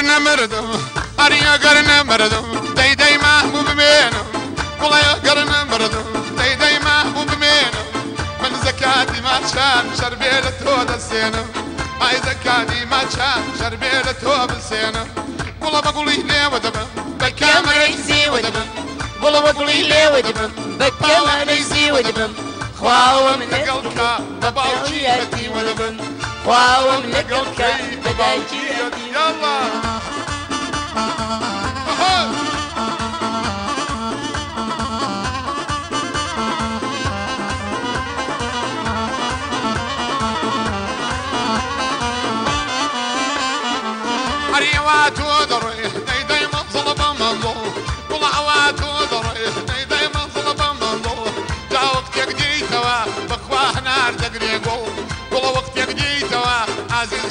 قرنا مردم أريا قرنا مردم داي داي محبوب منهم والله قرنا مردم داي داي محبوب منهم من زكاتي ما شان شربيلة هود السينم هاي زكاتي ما شان شربيلة هود السينم والله بقولي ليه ودبم بالكاميرا يزي ودبم والله بقولي ليه ودبم بكما نيزي ودبم خواو من نقلك بباوشيتي ودبم خواو من نقلك بدايتي يلا أهو. أريوات ودري داي داي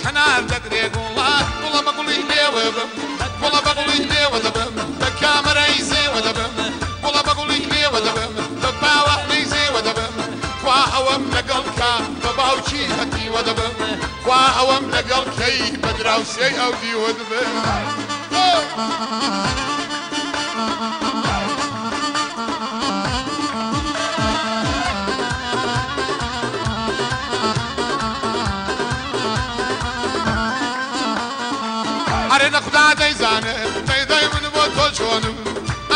حنان دقريقو الله والله بقولي ليه وبم والله بقولي ليه ودبم بكاميرا يزي ودبم والله بقولي ليه ودبم بباوح نيزي ودبم خواهوم لقلكا بباوشي هتي ودبم خواهوم لقلكي بدراوسي أو دي أوه. أريد خدا ديزانه دي دي من بوتو شونم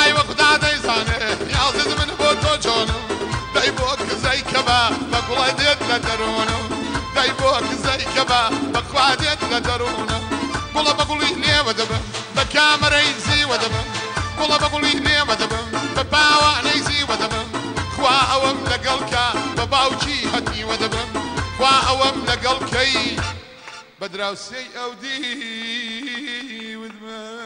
أيوة خدا ديزانه يا زيد من بوتو شونم دي بوك زي كبا بقول ديت لدرونه دي بوك زي كبا بقول ديت لدرونه والله بقول ليه ودبم بكاميرا يزي ودبم والله بقول ليه ودبم بباوع نيزي ودبم خوا أوم لقلكا بباوشي هتي ودبم خوا أوم لقلكي بدراو سي أودي وذمان